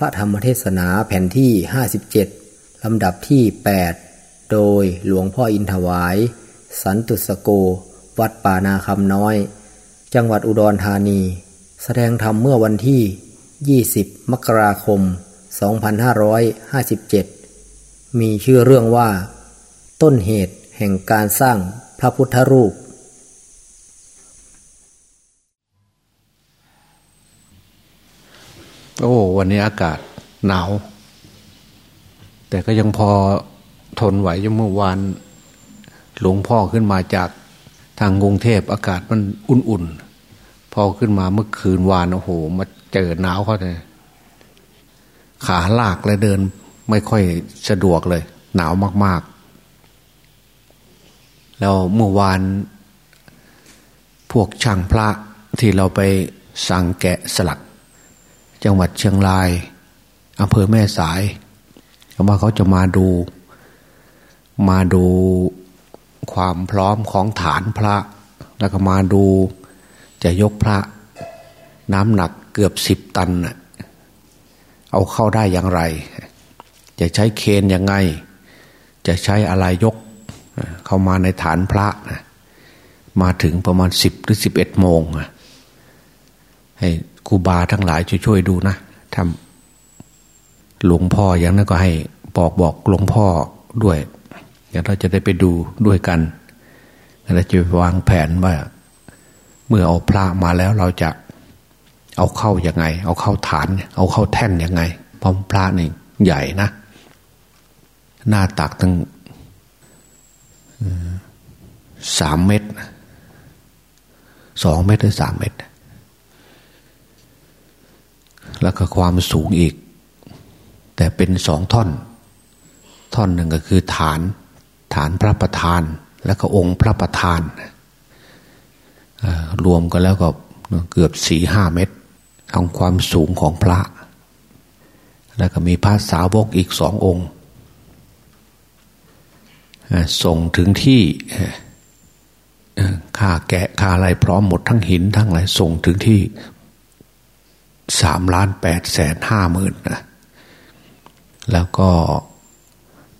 พระธรรมเทศนาแผ่นที่ 57 ลำดับที่ 8 โดยหลวงพ่ออินถวาย สันตุสโก วัดป่านาคำน้อย จังหวัดอุดรธานี แสดงธรรมเมื่อวันที่ 20 มกราคม 2557 มีชื่อเรื่องว่า ต้นเหตุแห่งการสร้างพระพุทธรูป โอ้วันนี้อากาศหนาว แต่ก็ยังพอทนไหวยังเมื่อวานหลวงพ่อขึ้นมาจากทางกรุงเทพอากาศมันอุ่นๆ พอขึ้นมาเมื่อคืนวานโอ้โห มาเจอหนาวเขาเลยขาลากเลยเดินไม่ค่อยสะดวกเลย หนาวมาก ๆ แล้วเมื่อวาน พวกช่างพระที่เราไปสั่งแกะสลัก จังหวัดเชียงรายอำเภอแม่สายว่าเขาจะมาดู มาดูความพร้อมของฐานพระ แล้วก็มาดูจะยกพระ น้ำหนักเกือบสิบตันเอาเข้าได้อย่างไร จะใช้เคนยังไง จะใช้อะไรยก เข้ามาในฐานพระนะมาถึงประมาณสิบหรือสิบเอ็ดโมงให้ครูบาทั้งหลายช่วยๆดูนะทำหลวงพ่ออย่างนั้นก็ให้บอกบอกหลวงพ่อด้วยอย่างเราจะได้ไปดูด้วยกันเราจะวางแผนว่า เมื่อเอาพระมาแล้วเราจะเอาเข้ายังไง เอาเข้าฐาน เอาเข้าแท่นยังไงเพราะพระนี่ใหญ่นะ หน้าตักตั้งสามเมตรสองเมตรหรือสามเมตร แล้วก็ความสูงอีก แต่เป็นสองท่อน ท่อนหนึ่งก็คือฐาน ฐานพระประธาน แล้วก็องค์พระประธานรวมกันแล้วก็เกือบสี่ห้าเมตรเอาความสูงของพระ แล้วก็มีพระสาวกอีกสององค์ส่งถึงที่ค่าแกะค่าอะไรพร้อมหมดทั้งหินทั้งอะไรส่งถึงที่ สามล้านแปดแสนห้าหมื่นนะแล้วก็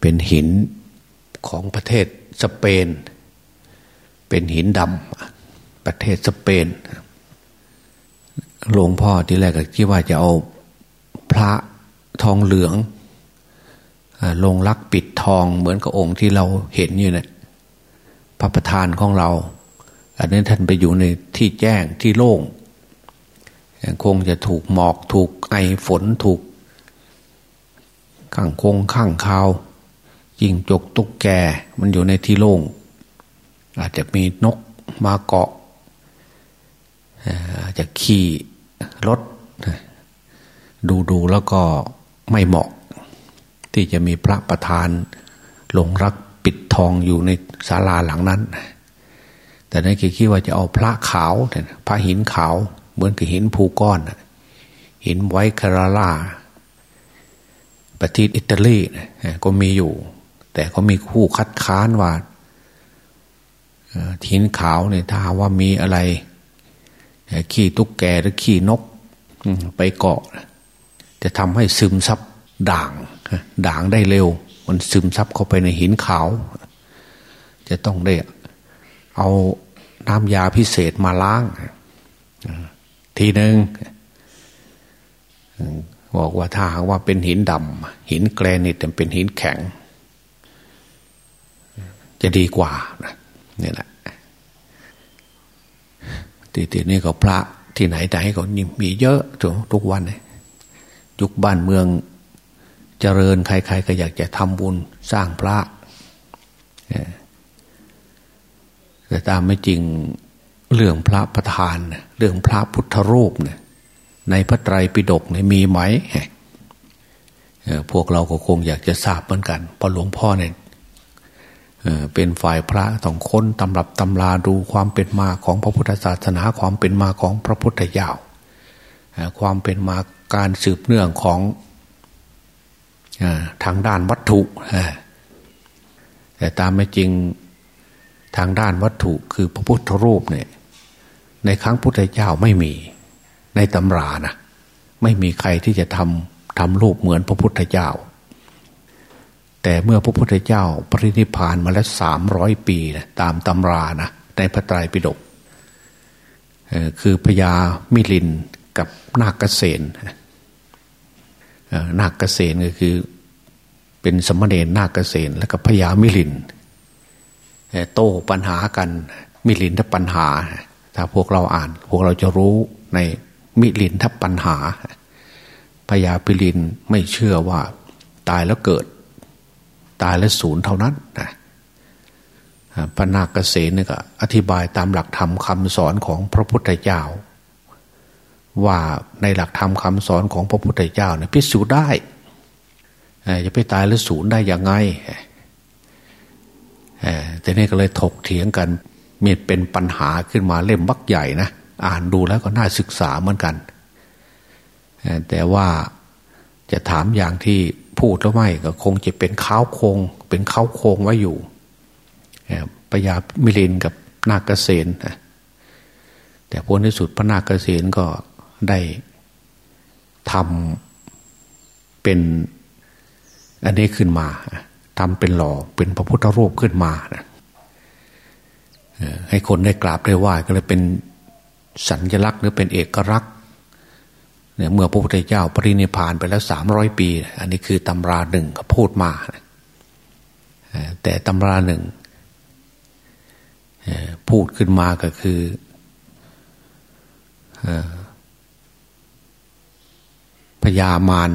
เป็นหินของประเทศสเปน เป็นหินดำประเทศสเปนหลวงพ่อที่แรกก็คิดว่าจะเอาพระทองเหลืองลงลักปิดทองเหมือนกับองค์ที่เราเห็นอยู่เนะี่ยพระประธานของเรา อันนี้ท่านไปอยู่ในที่แจ้งที่โล่ง คงจะถูกหมอกถูกไอฝนถูกข้างคงข้างคาวยิงจกตุกแกมันอยู่ในที่โล่ง อาจจะมีนกมาเกาะอาจจะขี่รถ ดูดูแล้วก็ไม่เหมาะ ที่จะมีพระประธานหลงรักปิดทองอยู่ในศาลาหลังนั้น แต่ในคิดคิดว่าจะเอาพระขาว พระหินขาว เหมือนกับหินภูก้อนหินไวคาราลาประเทศอิตาลีก็มีอยู่ แต่ก็มีคู่คัดค้านว่าหินขาวเนี่ยถ้าว่ามีอะไรขี้ตุ๊กแกหรือขี้นกไปเกาะ จะทำให้ซึมซับด่าง ด่างได้เร็ว มันซึมซับเข้าไปในหินขาว จะต้องได้เอาน้ำยาพิเศษมาล้าง ทีหนึ่งบอกว่าถ้าหากว่าเป็นหินดำหินแกรนิตเป็นหินแข็ง จะดีกว่านี่แหละทีทีนี้ก็พระที่ไหนแต่ให้ก็มีเยอะทุกทุกวันเลยยุคบ้านเมืองเจริญใคร ๆ ก็อยากจะทำบุญสร้างพระแต่ตามไม่จริง เรื่องพระประธาน เรื่องพระพุทธรูปเนี่ยในพระไตรปิฎกเนี่ยมีไหมพวกเราก็คงอยากจะทราบเหมือนกันพระหลวงพ่อเนี่ยเป็นฝ่ายพระต้องค้นตำรับตำราดูความเป็นมาของพระพุทธศาสนาความเป็นมาของพระพุทธเจ้าความเป็นมาการสืบเนื่องของทางด้านวัตถุแต่ตามไม่จริงทางด้านวัตถุคือพระพุทธรูปเนี่ย ในครั้งพุทธเจ้าไม่มี ในตำรานะไม่มีใครที่จะทำทำรูปเหมือนพระพุทธเจ้า แต่เมื่อพระพุทธเจ้าปรินิพานมาแล้วสามร้อยปีนะตามตำรานะในพระไตรปิฎกคือพญามิลินกับนาคเกษนนาคเกษนก็คือเป็นสมณเณรนาคเกษนแล้วก็พญามิลินโต้ปัญหากันมิลินทปัญหา ถ้าพวกเราอ่าน พวกเราจะรู้ในมิลินทัปัญหาพญาปิลินไม่เชื่อว่าตายแล้วเกิด ตายแล้วศูนย์เท่านั้นนะพระนาคเกษนก็อธิบายตามหลักธรรมคำสอนของพระพุทธเจ้า ว่าในหลักธรรมคำสอนของพระพุทธเจ้าเนี่ยพิสูจน์ได้จะไปตายแล้วศูนย์ได้ยังไงแต่นี่ก็เลยถกเถียงกัน มีเป็นปัญหาขึ้นมาเล่มบักใหญ่นะอ่านดูแล้วก็น่าศึกษาเหมือนกัน แต่ว่าจะถามอย่างที่พูดแล้วไม่ก็คงจะเป็นข้าวโคง เป็นข้าวโคงไว้อยู่ปยามิลินกับนาคเกษนแต่พ้นที่สุดพระนาคเกษนก็ได้ทำเป็นอันนี้ขึ้นมาทำเป็นหล่อเป็นพระพุทธรูปขึ้นมานะ ให้คนได้กราบได้ไหว้ก็เลยเป็นสัญลักษณ์หรือเป็นเอกลักษณ์เนี่ยเมื่อพระพุทธเจ้าปรินิพานไปแล้วสามร้อยปี อันนี้คือตำราหนึ่งเขาพูดมาแต่ตำราหนึ่งพูดขึ้นมาก็คือพญามาร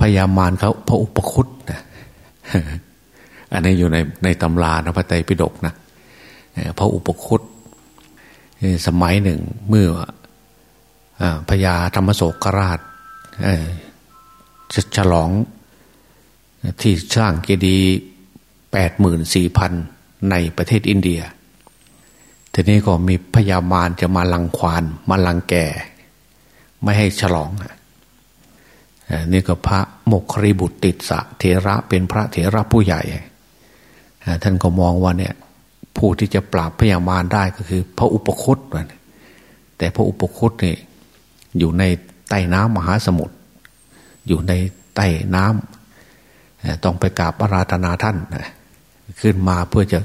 พญามารเขาพระอุปคุตนะ อันนี้อยู่ในในตำรานะพระไตรปิฎกนะพระอุปคุตสมัยหนึ่งเมื่อพญาธรรมโศกราชจะฉลองที่สร้างเจดีย์แปดหมื่นสี่พันในประเทศอินเดีย ทีนี้ก็มีพญามารจะมาลังควานมาลังแก่ ไม่ให้ฉลองนี่ก็พระโมกคริบุตรติดสะเถระเป็นพระเถระผู้ใหญ่ ท่านก็มองว่าเนี่ยผู้ที่จะปราบพญามารได้ก็คือ พระอุปคุตแต่พระอุปคุตนี่อยู่ในใต้น้ำมหาสมุทรอยู่ในใต้น้ำต้องไปกราบอาราธนาท่านขึ้นมาเพื่อจะ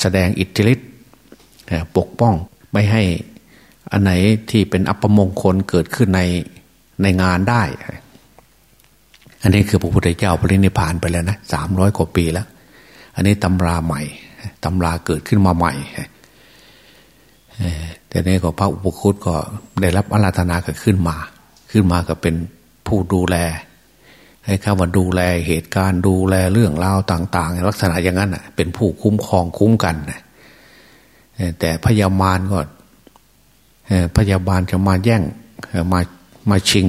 แสดงอิทธิฤทธิ์ปกป้องไม่ให้อันไหนที่เป็นอัปมงคลเกิดขึ้นในในงานได้ อันนี้คือพระพุทธเจ้าปรินิพานไปแล้วนะสามร้อยกว่าปีแล้ว อันนี้ตำราใหม่ตำราเกิดขึ้นมาใหม่แต่นี้ก็พระอุปคุตก็ได้รับอาราธนาก็ขึ้นมา ขึ้นมาก็เป็นผู้ดูแล ให้ข้าว่าดูแลเหตุการณ์ดูแลเรื่องราวต่างๆ ลักษณะอย่างนั้นเป็นผู้คุ้มครองคุ้มกันแต่พยามารก็พยาบาลจะมาแย่งมามาชิง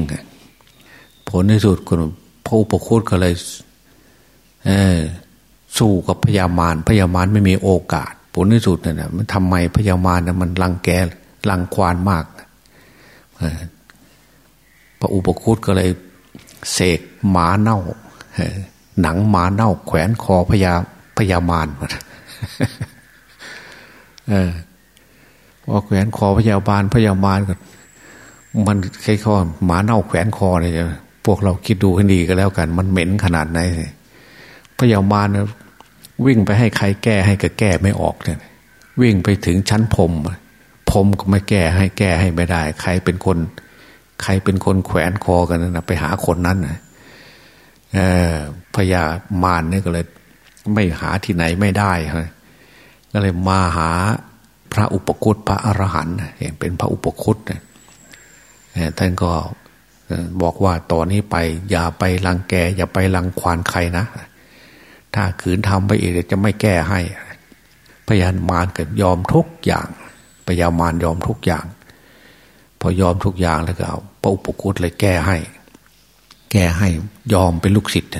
ผลในสุดคนพ ระอุปคุตก็เลยสู้กับพยามารพยามารไม่มีโอกาส ผลในสุดเนี่ยมันทำไมพยามารนะมันรังแกรังควานมากพระอุปคุตก็เลยเสกหมาเน่าหนังหมาเน่า แขวนคอพยาพยามารมาเออพอแขวนคอพยาบาลพยามารก็มันแค่ข้อหมาเน่าแขวนคอเลย พวกเราคิดดูให้ดีก็แล้วกัน มันเหม็นขนาดไหนพยาบาลวิ่งไปให้ใครแก้ให้ก็แก้ไม่ออกเลยวิ่งไปถึงชั้นพรมพรมก็ไม่แก้ให้แก้ให้ไม่ได้ ใครเป็นคน ใครเป็นคนแขวนคอกันนะไปหาคนนั้นนะเออพญามารนี่ก็เลย ไม่หาที่ไหนไม่ได้ก็เลยมาหาพระอุปคุตพระอรหันต์เห็นเป็นพระอุปคุตเนี่ยท่านก็ บอกว่าต่อนนี้ไป อย่าไปรังแก อย่าไปรังควานใครนะ ถ้าขืนทำไปอีกจะไม่แก้ให้พยานมารก็ยอมทุกอย่างพยามารยอมทุกอย่าง พอยอมทุกอย่างแล้วก็เอาพระอุปคุตเลยแก้ให้ แก้ให้ยอมเป็นลูกศิษย์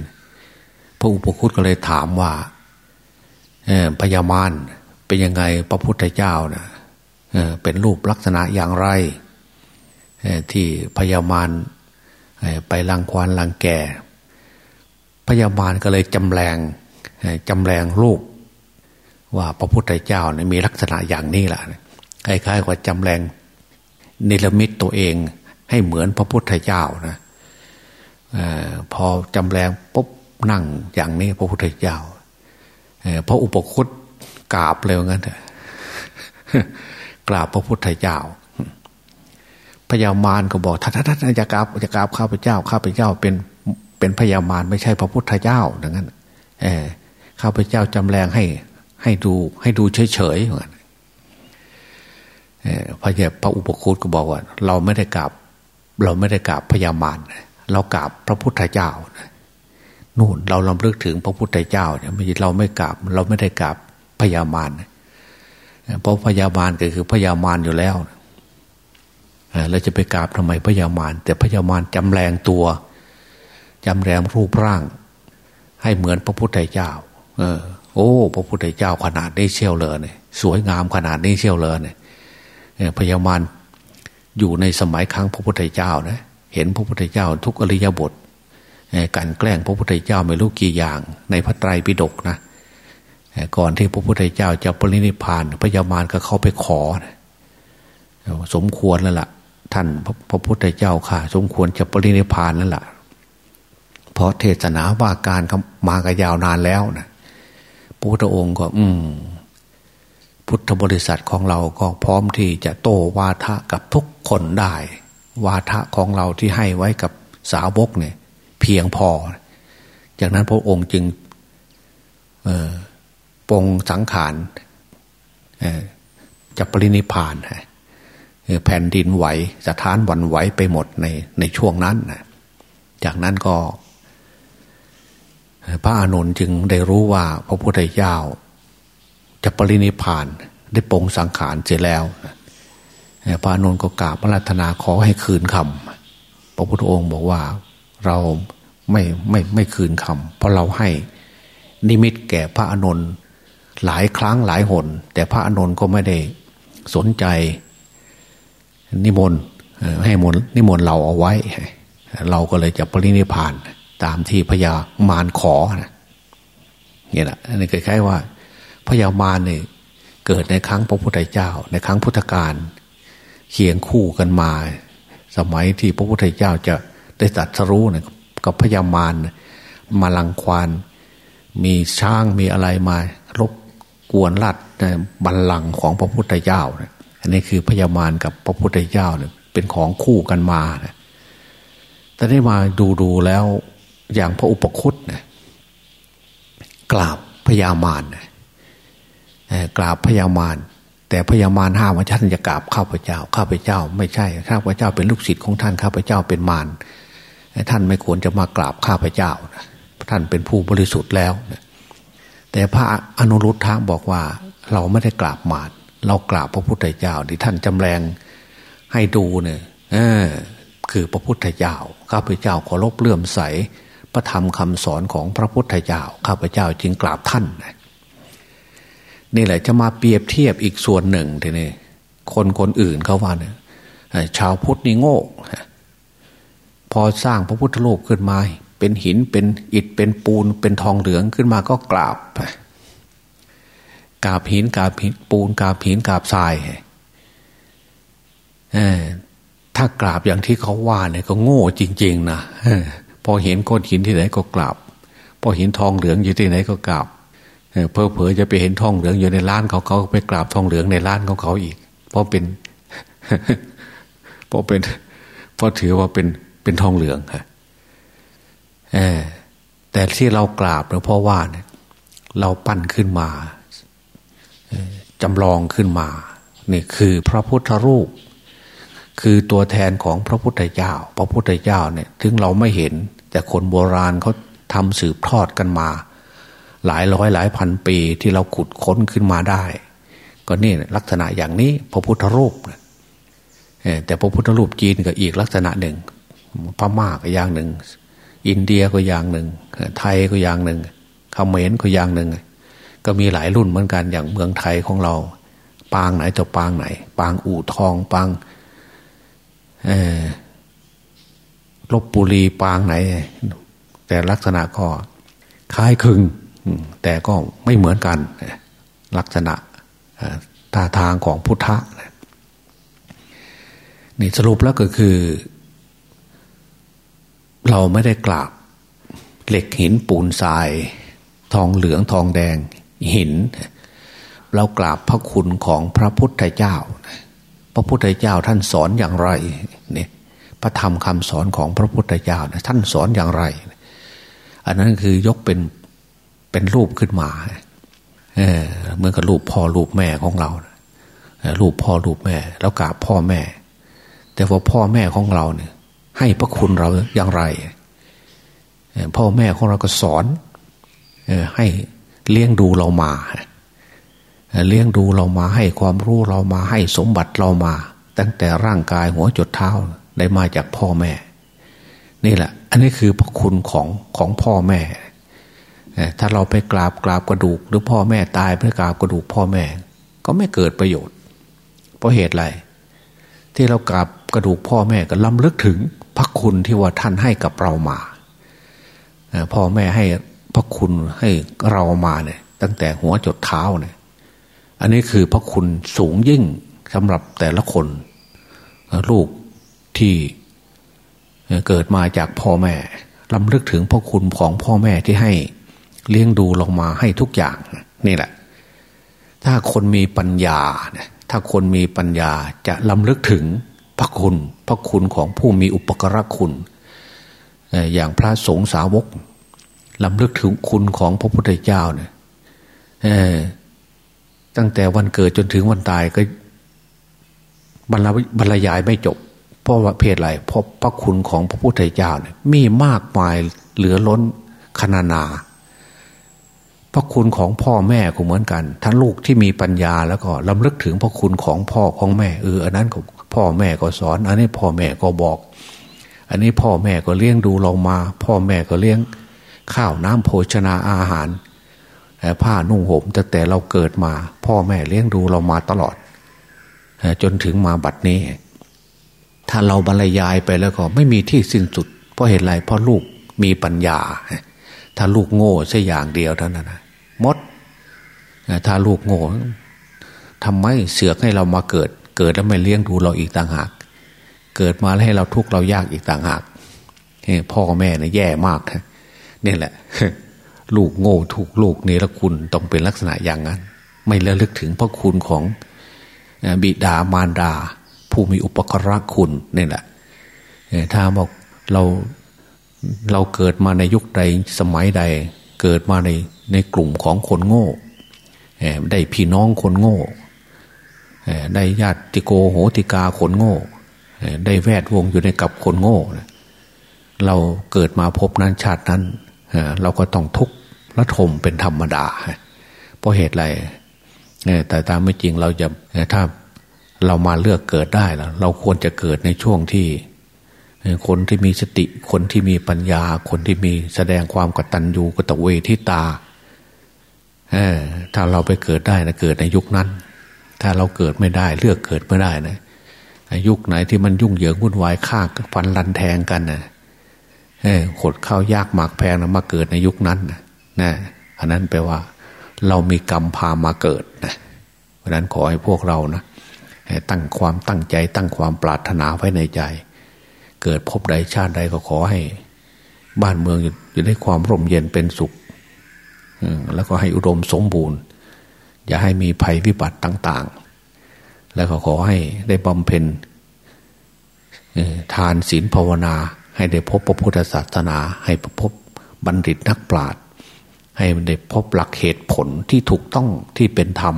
พระอุปคุตก็เลยถามว่าพยามารเป็นยังไงพระพุทธเจ้านะเป็นรูปลักษณะอย่างไรที่พญามาร ไปลังควานลังแก่พญามารก็เลยจำแรงจำแรงรูป ว่าพระพุทธเจ้าเนี่ยมีลักษณะอย่างนี้แหละคล้ายๆกับจำแรงนิรมิตตัวเองให้เหมือนพระพุทธเจ้านะอพอจำแรงปุ๊บนั่งอย่างนี้พระพุทธเจ้าพระอุปคุตกราบเลยงั้นกราบพระพุทธเจ้า พญามารก็บอกท่านท่านจะกราบจะกราบข้าพเจ้าข้าพเจ้าเป็นเป็นพญามารไม่ใช่พระพุทธเจ้าดังนั้นเออข้าพเจ้าจำแรงให้ให้ดูให้ดูเฉยเฉยเหมือนพระเจ้าพระอุปคุตก็บอกว่า เราไม่ได้กราบ เราไม่ได้กราบพญามารเรากราบพระพุทธเจ้านู่นเราลำลึกถึงพระพุทธเจ้าเนี่ยไม่เราไม่กราบ เราไม่ได้กราบพญามารเพราะพญามารก็คือพญามารอยู่แล้ว เราจะไปกราบทำไมพญามารแต่พญามารจำแรงตัวจำแรงรูปร่าง ให้เหมือนพระพุทธเจ้า เออ โอ้ พระพุทธเจ้าขนาดนี้เชี่ยวเลยเนี่ยสวยงามขนาดนี้เชี่ยวเลยเนี่ยพญามารอยู่ในสมัยครั้งพระพุทธเจ้านะเห็นพระพุทธเจ้าทุกอริยบทการแกล้งพระพุทธเจ้าไม่รู้กี่อย่าง ในพระไตรปิฎกนะก่อนที่พระพุทธเจ้าจะปรินิพานพญามารก็เข้าไปขอนะสมควรแล้วล่ะ ท่านพระพุทธเจ้าค่ะ สมควรจะปรินิพานแล้วล่ะ เพราะเทศนาว่าการมากันยาวนานแล้วนะพระพุทธองค์ก็ อืม พุทธบริษัทของเราก็พร้อมที่จะโตวาทะกับทุกคนได้ วาทะของเราที่ให้ไว้กับสาวกเนี่ย เพียงพอ จากนั้นพระองค์จึงปรงสังขารจะปรินิพาน แผ่นดินไหวสถานวันไหวไปหมดในในช่วงนั้นนะจากนั้นก็ พระอานนท์จึงได้รู้ว่า พระพุทธเจ้าจะปรินิพานได้ปรงสังขารเสร็จแล้ว พระอานนท์ก็กราบพระราธนาขอให้คืนคำพระพุทธองค์บอกว่าเราไม่ไม่ไม่คืนคำเพราะเราให้นิมิตแก่พระอานนท์หลายครั้งหลายหน แต่พระอานนท์ก็ไม่ได้สนใจ นิมนต์ให้มนนิมนต์เราเอาไว้ เราก็เลยจะปรินิพานตามที่พญามารขอนะนี่แหละอันนี้คล้ายๆว่าพญามารเนี่ยเกิดในครั้งพระพุทธเจ้า ในครั้งพุทธกาลเคียงคู่กันมา สมัยที่พระพุทธเจ้าจะได้ตัดสรู้เนี่ยกับพญามารมาลังควานมีช้างมีอะไรมา รบกวนลัดบัลลังก์ของพระพุทธเจ้าเนี่ย อันนี้คือพญามารกับพระพุทธเจ้าเนี่ยเป็นของคู่กันมานะแต่ได้มาดูดูแล้วอย่างพระอุปคุตนะกราบพญามารนะกราบพญามารแต่พญามารห้ามว่าท่านจะกราบข้าพเจ้า ข้าพเจ้า ไม่ใช่ข้าพเจ้าเป็นลูกศิษย์ของท่านข้าพเจ้าเป็นมารท่านไม่ควรจะมากราบข้าพเจ้านะท่านเป็นผู้บริสุทธิ์แล้วนะแต่พระอนุรุทธะบอกว่าเราไม่ได้กราบมาร เรากราบพระพุทธเจ้าที่ท่านจำแรงให้ดูเนี่ยคือพระพุทธเจ้าข้าพเจ้าขอรบเลื่อมใส พระธรรมคำสอนของพระพุทธเจ้าข้าพเจ้าจึงกราบท่าน นี่แหละจะมาเปรียบเทียบอีกส่วนหนึ่งทีนี้คนคนอื่นเขาว่าเนี่ยชาวพุทธนี่โง่พอสร้างพระพุทธโลกขึ้นมา เป็นหินเป็นอิฐเป็นปูนเป็นทองเหลืองขึ้นมาก็กราบ กาบหินกาบหินปูนกาบหินกาบทรายถ้ากราบอย่างที่เขาว่าเนี่ยก็โง่จริง ๆนะพอเห็นก้อนหินที่ไหนก็กราบ พอเห็นทองเหลืองอยู่ที่ไหนก็กราบเพอเพอจะไปเห็นทองเหลืองอยู่ในร้านเขาเขาไปกราบทองเหลืองในร้านของเขาอีก เพราะเป็นเพราะเป็นเพราะถือว่าเป็นเป็นทองเหลืองฮะแต่ที่เรากราบเพราะว่าเนี่ยเราปั้นขึ้นมา จำลองขึ้นมานี่คือพระพุทธรูป คือตัวแทนของพระพุทธเจ้า พระพุทธเจ้าเนี่ยถึงเราไม่เห็น แต่คนโบราณเขาทำสืบทอดกันมา หลายร้อยหลายพันปีที่เราขุดค้นขึ้นมาได้ ก็นี่ลักษณะอย่างนี้พระพุทธรูปแต่พระพุทธรูปจีนก็อีกลักษณะหนึ่งพม่าก็อย่างหนึ่ง อินเดียก็อย่างหนึ่ง ไทยก็อย่างหนึ่งเขมรก็อย่างหนึ่ง ก็มีหลายรุ่นเหมือนกันอย่างเมืองไทยของเรา ปางไหนจะปางไหน ปางอู่ทองปางลบปุรีปางไหน แต่ลักษณะก็คล้ายคลึงแต่ก็ไม่เหมือนกัน ลักษณะท่าทางของพุทธะนี่สรุปแล้วก็คือ เราไม่ได้กราบเหล็กหินปูนทราย ทองเหลืองทองแดง หิน เรากราบพระคุณของพระพุทธเจ้า พระพุทธเจ้าท่านสอนอย่างไรเนี่ยพระธรรมคำสอนของพระพุทธเจ้าท่านสอนอย่างไร อันนั้นคือยกเป็นเป็นรูปขึ้นมาเออเหมือนกับรูปพ่อรูปแม่ของเรารูปพ่อรูปแม่ แล้วกราบพ่อแม่ แต่ว่าพ่อแม่ของเราเนี่ย ให้พระคุณเราอย่างไรพ่อแม่ของเราก็สอนให้ เลี้ยงดูเรามา เลี้ยงดูเรามาให้ความรู้เรามาให้สมบัติเรามา ตั้งแต่ร่างกายหัวจดเท้าได้มาจากพ่อแม่ นี่แหละ อันนี้คือพระคุณของของพ่อแม่ ถ้าเราไปกราบกราบกระดูก หรือพ่อแม่ตายเพื่อกราบกระดูกพ่อแม่ ก็ไม่เกิดประโยชน์ เพราะเหตุอะไร ที่เรากราบกระดูกพ่อแม่ก็ล้ำลึกถึงพระคุณที่ว่าท่านให้กับเรามาพ่อแม่ให้ พระคุณให้เรามาเนี่ย ตั้งแต่หัวจดเท้าเนี่ย อันนี้คือพระคุณสูงยิ่งสำหรับแต่ละคน ลูกที่เกิดมาจากพ่อแม่ลำลึกถึงพระคุณของพ่อแม่ที่ให้เลี้ยงดูลงมาให้ทุกอย่างนี่แหละ ถ้าคนมีปัญญาถ้าคนมีปัญญาจะลำลึกถึงพระคุณ พระคุณของผู้มีอุปกรคุณ อย่างพระสงฆ์สาวก ลำลึกถึงคุณของพระพุทธเจ้าเนี่ยตั้งแต่วันเกิดจนถึงวันตายก็บรรยายไม่จบ เพราะว่าเพศอะไรเพราะพระคุณของพระพุทธเจ้าเนี่ยมีมากมายเหลือล้นขนานา พระคุณของพ่อแม่ก็เหมือนกันท่านลูกที่มีปัญญาแล้วก็ลำลึกถึงพระคุณของพ่อของแม่เอออันนั้นพ่อแม่ก็สอน อันนี้พ่อแม่ก็บอก อันนี้พ่อแม่ก็เลี้ยงดูเรามา พ่อแม่ก็เลี้ยง ข้าวน้ำโภชนาอาหารผ้านุ่งห่มตั้งแต่เราเกิดมา พ่อแม่เลี้ยงดูเรามาตลอด จนถึงมาบัดนี้ ถ้าเราบรรยายไปแล้วก็ไม่มีที่สิ้นสุด เพราะเหตุไรเพราะลูกมีปัญญา ถ้าลูกโง่ใช่อย่างเดียวเท่านั้นนะมด ถ้าลูกโง่ทำไมเสือกให้เรามาเกิด เกิดแล้วไม่เลี้ยงดูเราอีกต่างหาก เกิดมาแล้วให้เราทุกข์เรายากอีกต่างหากพ่อแม่เนี่ยแย่มากนี่ นี่แหละ ลูกโง่ถูกลูกเนรคุณต้องเป็นลักษณะอย่างนั้น ไม่ระลึกถึงพระคุณของบิดามารดา ผู้มีอุปกรณคุณนี่แหละถ้าบอกเราเราเกิดมาในยุคใดสมัยใด เกิดมาในในกลุ่มของคนโง่ได้พี่น้องคนโง่ได้ญาติโกโหติกาคนโง่ ได้แวดวงอยู่ในกับคนโง่ เราเกิดมาพบนั้นชาตินั้น เราก็ต้องทุกข์ละทมเป็นธรรมดา เพราะเหตุไรแต่ตามไม่จริงเราจะถ้าเรามาเลือกเกิดได้แล้วเราควรจะเกิดในช่วงที่ คนที่มีสติ คนที่มีปัญญา คนที่มีแสดงความกตัญญูกตเวทิตาถ้าเราไปเกิดได้นะเกิดในยุคนั้น ถ้าเราเกิดไม่ได้ เลือกเกิดไม่ได้นะยุคไหนที่มันยุ่งเหยิงวุ่นวายฆ่าฟันรันแทงกันนะ ขดข้าวยากหมากแพงนะมาเกิดในยุคนั้นนะนะอันนั้นแปลว่า เรามีกรรมพามาเกิดนะเพราะนั้นขอให้พวกเรานะตั้งความตั้งใจ ตั้งความปรารถนาไว้ในใจ เกิดพบใดชาติใดก็ขอให้ บ้านเมืองอยู่ในความร่มเย็นเป็นสุขแล้วก็ให้อุดมสมบูรณ์ อย่าให้มีภัยวิบัติต่าง ๆ แล้วก็ขอให้ได้บำเพ็ญทานศีลภาวนา ให้ได้พบพระพุทธศาสนา ให้พบบัณฑิตนักปราชญ์ให้ได้พบหลักเหตุผลที่ถูกต้องที่เป็นธรรม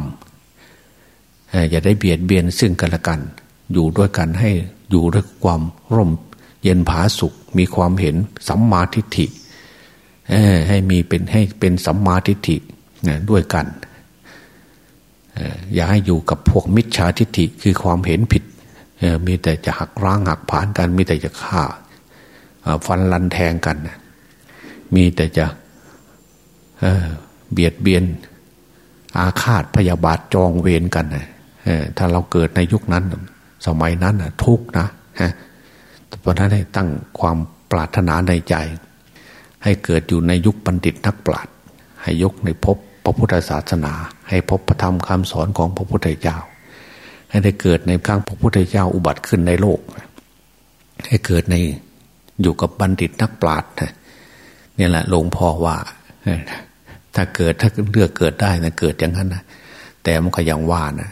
อย่าได้เบียดเบียนซึ่งกันและกัน อยู่ด้วยกันให้อยู่ด้วยความร่มเย็นผาสุข มีความเห็นสัมมาทิฏฐิให้มีเป็นให้เป็นสัมมาทิฏฐิด้วยกันอย่าให้อยู่กับพวกมิจฉาทิฏฐิคือความเห็นผิดมีแต่จะหักร้างหักผานกันมีแต่จะฆ่า ฟันลันแทงกัน มีแต่จะเบียดเบียน อาฆาตพยาบาทจองเวรกันถ้าเราเกิดในยุคนั้น สมัยนั้นทุกนะเพราะนั้นให้ตั้งความปรารถนาในใจ ให้เกิดอยู่ในยุคบัณฑิตนักปราชญ์ให้ยกในภพพระพุทธศาสนา ให้พบพระธรรมคำสอนของพระพุทธเจ้า ให้ได้เกิดในครั้งพระพุทธเจ้าอุบัติขึ้นในโลก ให้เกิดใน อยู่กับบัณฑิตนักปราชญ์เนี่ยแหละหลวงพ่อว่า ถ้าเกิดถ้าเลือกเกิดได้นะเกิดอย่างนั้นนะแต่มันก็ยังว่านะ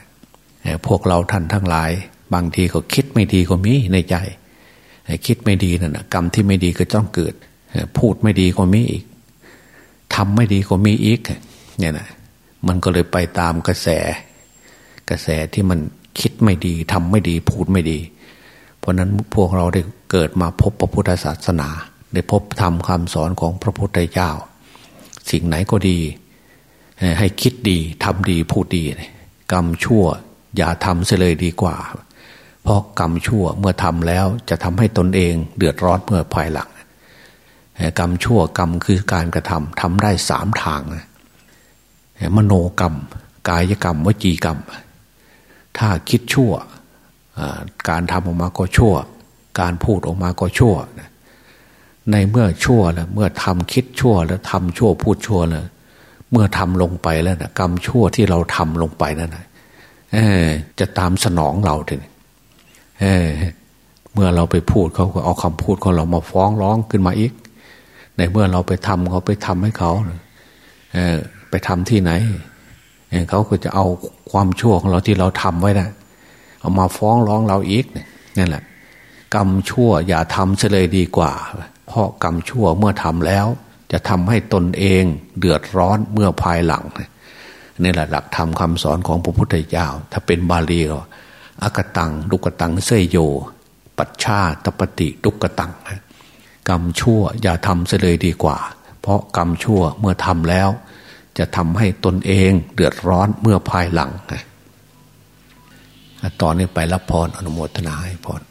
พวกเราท่านทั้งหลาย บางทีก็คิดไม่ดีก็มีในใจ คิดไม่ดีนั่นนะกรรมที่ไม่ดีก็ต้องเกิด พูดไม่ดีก็มีอีกทำไม่ดีก็มีอีก เนี่ยนะมันก็เลยไปตามกระแส กระแสที่มันคิดไม่ดีทำไม่ดี พูดไม่ดี เพราะนั้นพวกเราได้เกิดมาพบพระพุทธศาสนา ได้พบธรรมคำสอนของพระพุทธเจ้า สิ่งไหนก็ดี ให้คิดดีทำดีพูดดี กรรมชั่วอย่าทำเสียเลยดีกว่า เพราะกรรมชั่วเมื่อทำแล้วจะทำให้ตนเองเดือดร้อนเมื่อภายหลังกรรมชั่วกรรมคือการกระทำทำได้สามทางมโนกรรม กายกรรมวจีกรรม ถ้าคิดชั่ว การทำออกมาก็ชั่ว การพูดออกมาก็ชั่วในเมื่อชั่วแล้วเมื่อทำคิดชั่วแล้วทำชั่วพูดชั่วแล้วเมื่อทำลงไปแล้วนะกรรมชั่วที่เราทำลงไปนั่นนะจะตามสนองเราถึงเเมื่อเราไปพูดเขาก็เอาคำพูดของเรามาฟ้องร้องขึ้นมาอีก ในเมื่อเราไปทำเขาไปทำให้เขาเไปทำที่ไหน เขาก็จะเอาความชั่วของเราที่เราทำไว้นะ เอามาฟ้องร้องเราอีกนั่นแหละ กรรมชั่วอย่าทำเฉลยดีกว่า เพราะกรรมชั่วเมื่อทำแล้ว จะทำให้ตนเองเดือดร้อนเมื่อภายหลังนี่แหละหลักธรรมคาสอนของพระพุทธเจ้า ถ้าเป็นบาลีก็อากตังดุกตังเสยโย ปัจชาตปฏิดุกตังกรรมชั่วอย่าทำเฉลยดีกว่า เพราะกรรมชั่วเมื่อทำแล้ว จะทำให้ตนเองเดือดร้อนเมื่อภายหลัง ตอนนี้ไปรับพรอนุโมทนาให้พร